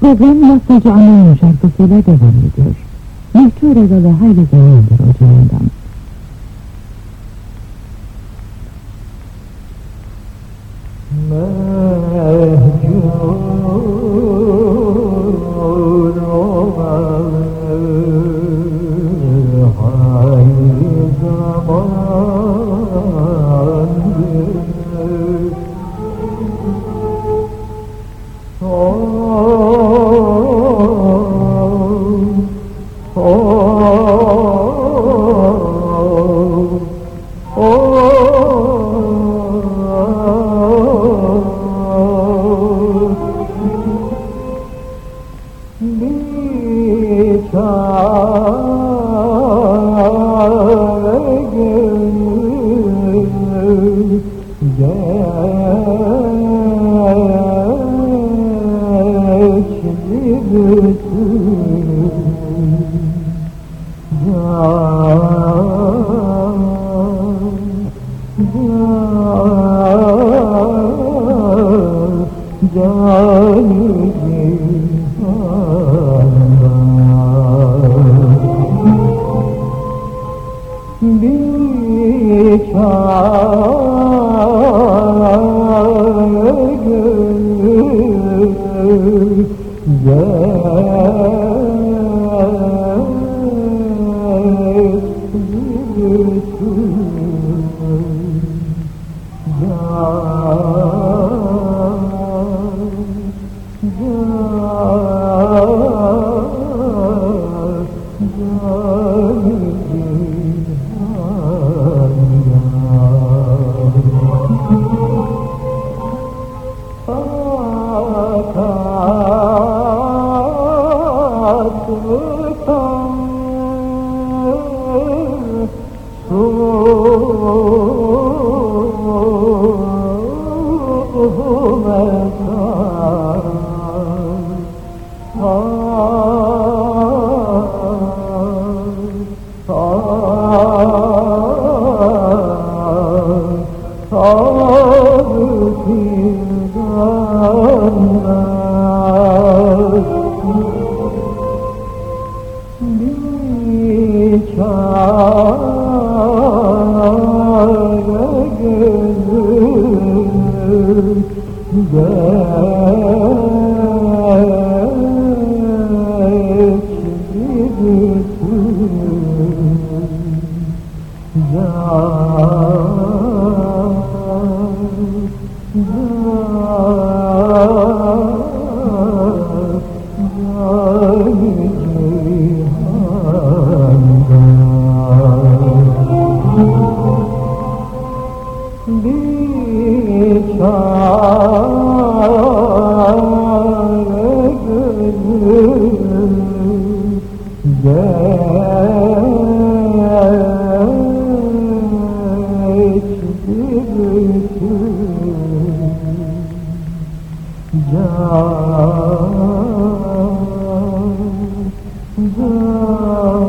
Program Yastıcı Anadolu şarkısıyla devam ediyor. Mehcur Edalı hayli zamandır ocağından. Mehcur olanı hayli zamandır Oh. Oh, Canım Can, can.